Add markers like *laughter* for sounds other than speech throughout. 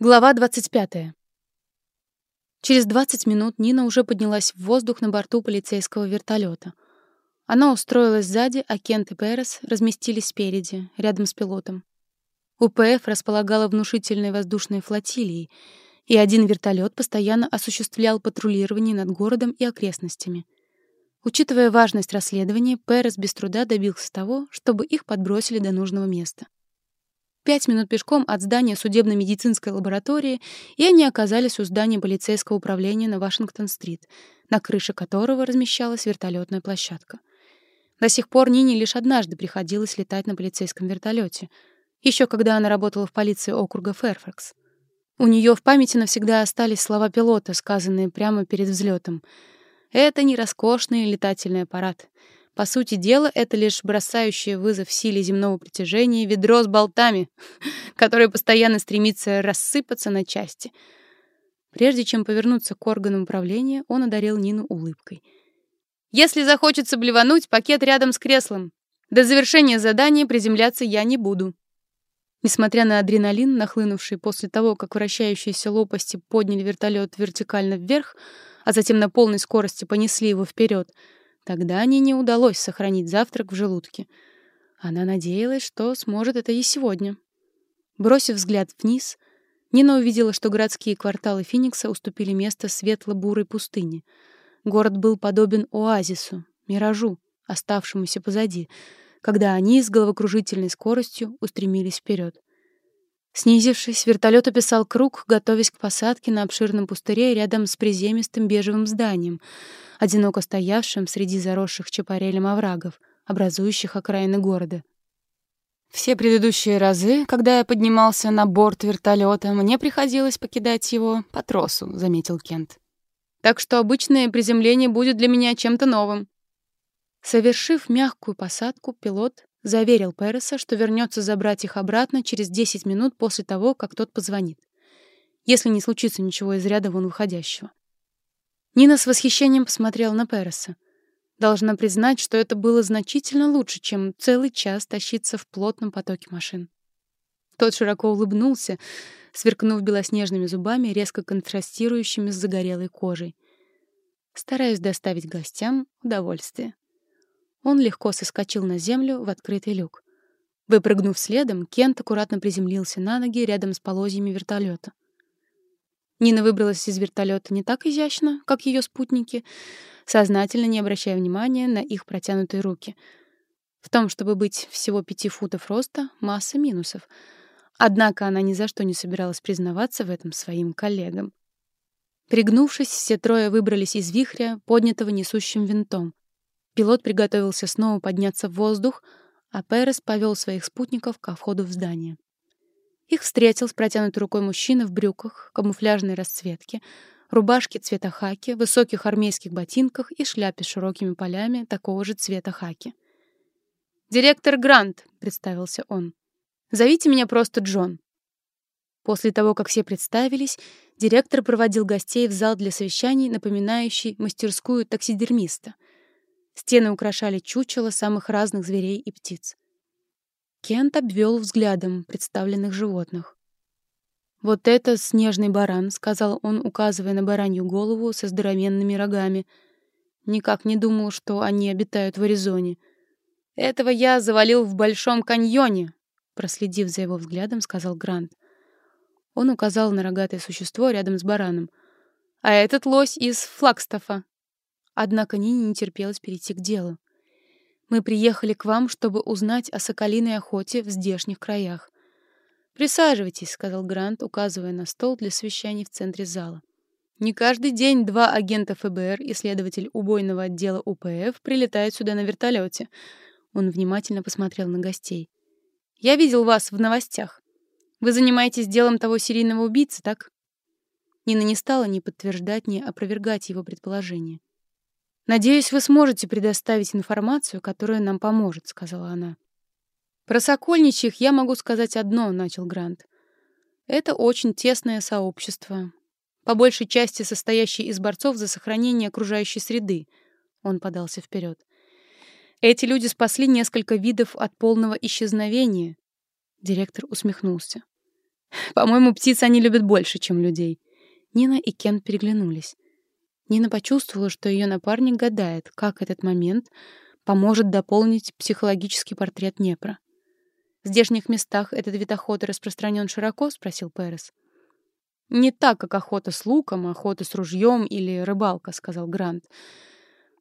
Глава 25. Через 20 минут Нина уже поднялась в воздух на борту полицейского вертолета. Она устроилась сзади, а Кент и Перес разместились спереди, рядом с пилотом. УПФ располагала внушительной воздушной флотилией, и один вертолет постоянно осуществлял патрулирование над городом и окрестностями. Учитывая важность расследования, Перес без труда добился того, чтобы их подбросили до нужного места. Пять минут пешком от здания судебно-медицинской лаборатории, и они оказались у здания полицейского управления на Вашингтон-стрит, на крыше которого размещалась вертолетная площадка. До сих пор Нине лишь однажды приходилось летать на полицейском вертолете, еще когда она работала в полиции округа Фэрфакс. У нее в памяти навсегда остались слова пилота, сказанные прямо перед взлетом. «Это не роскошный летательный аппарат. По сути дела, это лишь бросающее вызов силе земного притяжения ведро с болтами, *laughs* которое постоянно стремится рассыпаться на части. Прежде чем повернуться к органам управления, он одарил Нину улыбкой. «Если захочется блевануть, пакет рядом с креслом. До завершения задания приземляться я не буду». Несмотря на адреналин, нахлынувший после того, как вращающиеся лопасти подняли вертолет вертикально вверх, а затем на полной скорости понесли его вперед, Тогда Нине не удалось сохранить завтрак в желудке. Она надеялась, что сможет это и сегодня. Бросив взгляд вниз, Нина увидела, что городские кварталы Феникса уступили место светло-бурой пустыне. Город был подобен оазису, миражу, оставшемуся позади, когда они с головокружительной скоростью устремились вперед. Снизившись, вертолет описал круг, готовясь к посадке на обширном пустыре рядом с приземистым бежевым зданием — одиноко стоявшим среди заросших чапарелем оврагов, образующих окраины города. Все предыдущие разы, когда я поднимался на борт вертолета, мне приходилось покидать его по тросу, заметил Кент. Так что обычное приземление будет для меня чем-то новым. Совершив мягкую посадку, пилот заверил Переса, что вернется забрать их обратно через 10 минут после того, как тот позвонит, если не случится ничего из ряда вон выходящего. Нина с восхищением посмотрела на Переса. Должна признать, что это было значительно лучше, чем целый час тащиться в плотном потоке машин. Тот широко улыбнулся, сверкнув белоснежными зубами, резко контрастирующими с загорелой кожей. Стараюсь доставить гостям удовольствие. Он легко соскочил на землю в открытый люк. Выпрыгнув следом, Кент аккуратно приземлился на ноги рядом с полозьями вертолета. Нина выбралась из вертолета не так изящно, как ее спутники, сознательно не обращая внимания на их протянутые руки. В том, чтобы быть всего пяти футов роста, масса минусов. Однако она ни за что не собиралась признаваться в этом своим коллегам. Пригнувшись, все трое выбрались из вихря, поднятого несущим винтом. Пилот приготовился снова подняться в воздух, а Перес повел своих спутников ко входу в здание. Их встретил с протянутой рукой мужчина в брюках, камуфляжной расцветки, рубашке цвета хаки, высоких армейских ботинках и шляпе с широкими полями такого же цвета хаки. «Директор Грант», — представился он. «Зовите меня просто Джон». После того, как все представились, директор проводил гостей в зал для совещаний, напоминающий мастерскую таксидермиста. Стены украшали чучело самых разных зверей и птиц. Кент обвел взглядом представленных животных. «Вот это снежный баран», — сказал он, указывая на баранью голову со здоровенными рогами. «Никак не думал, что они обитают в Аризоне. Этого я завалил в Большом каньоне», — проследив за его взглядом, сказал Грант. Он указал на рогатое существо рядом с бараном. «А этот лось из Флагстафа». Однако Нине не терпелось перейти к делу. Мы приехали к вам, чтобы узнать о соколиной охоте в здешних краях. «Присаживайтесь», — сказал Грант, указывая на стол для совещаний в центре зала. «Не каждый день два агента ФБР и следователь убойного отдела УПФ прилетают сюда на вертолете». Он внимательно посмотрел на гостей. «Я видел вас в новостях. Вы занимаетесь делом того серийного убийцы, так?» Нина не стала ни подтверждать, ни опровергать его предположение. «Надеюсь, вы сможете предоставить информацию, которая нам поможет», — сказала она. «Про Сокольничьих я могу сказать одно», — начал Грант. «Это очень тесное сообщество, по большей части состоящее из борцов за сохранение окружающей среды», — он подался вперед. «Эти люди спасли несколько видов от полного исчезновения», — директор усмехнулся. По-моему, птиц они любят больше, чем людей. Нина и Кен переглянулись. Нина почувствовала, что ее напарник гадает, как этот момент поможет дополнить психологический портрет Днепра. «В здешних местах этот вид охоты распространен широко?» — спросил Перес. «Не так, как охота с луком, охота с ружьем или рыбалка», — сказал Грант.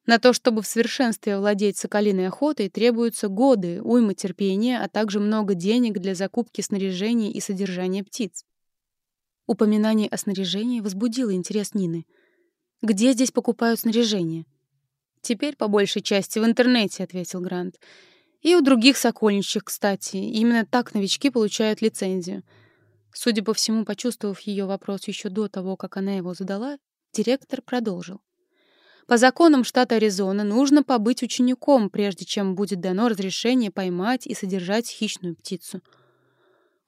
«На то, чтобы в совершенстве владеть соколиной охотой, требуются годы, уйма терпения, а также много денег для закупки снаряжения и содержания птиц». Упоминание о снаряжении возбудило интерес Нины. «Где здесь покупают снаряжение?» «Теперь, по большей части, в интернете», — ответил Грант. «И у других сокольничьих, кстати. Именно так новички получают лицензию». Судя по всему, почувствовав ее вопрос еще до того, как она его задала, директор продолжил. По законам штата Аризона нужно побыть учеником, прежде чем будет дано разрешение поймать и содержать хищную птицу.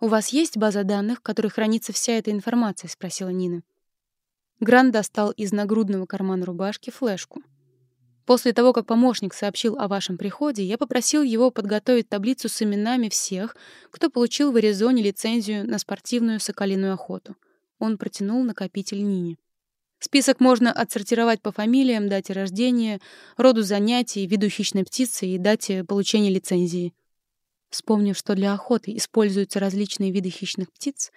«У вас есть база данных, в которой хранится вся эта информация?» — спросила Нина. Грант достал из нагрудного кармана рубашки флешку. После того, как помощник сообщил о вашем приходе, я попросил его подготовить таблицу с именами всех, кто получил в Аризоне лицензию на спортивную соколиную охоту. Он протянул накопитель Нине. Список можно отсортировать по фамилиям, дате рождения, роду занятий, виду хищной птицы и дате получения лицензии. Вспомнив, что для охоты используются различные виды хищных птиц,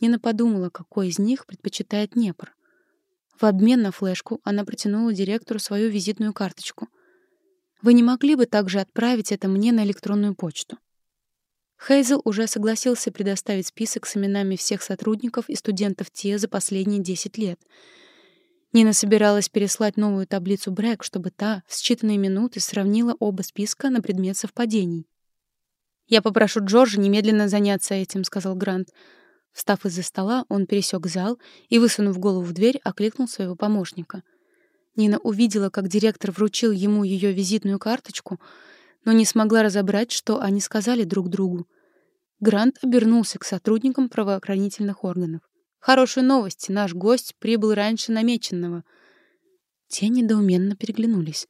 Нина подумала, какой из них предпочитает Днепр. В обмен на флешку она протянула директору свою визитную карточку. «Вы не могли бы также отправить это мне на электронную почту?» Хейзел уже согласился предоставить список с именами всех сотрудников и студентов ТИА за последние 10 лет. Нина собиралась переслать новую таблицу Брэк, чтобы та в считанные минуты сравнила оба списка на предмет совпадений. «Я попрошу Джорджа немедленно заняться этим», — сказал Грант. Встав из-за стола, он пересек зал и, высунув голову в дверь, окликнул своего помощника. Нина увидела, как директор вручил ему ее визитную карточку, но не смогла разобрать, что они сказали друг другу. Грант обернулся к сотрудникам правоохранительных органов. «Хорошая новость, наш гость прибыл раньше намеченного». Те недоуменно переглянулись.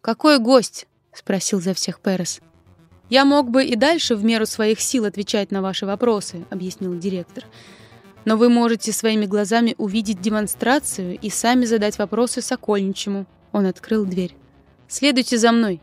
«Какой гость?» — спросил за всех Перес. «Я мог бы и дальше в меру своих сил отвечать на ваши вопросы», — объяснил директор. «Но вы можете своими глазами увидеть демонстрацию и сами задать вопросы Сокольничему». Он открыл дверь. «Следуйте за мной».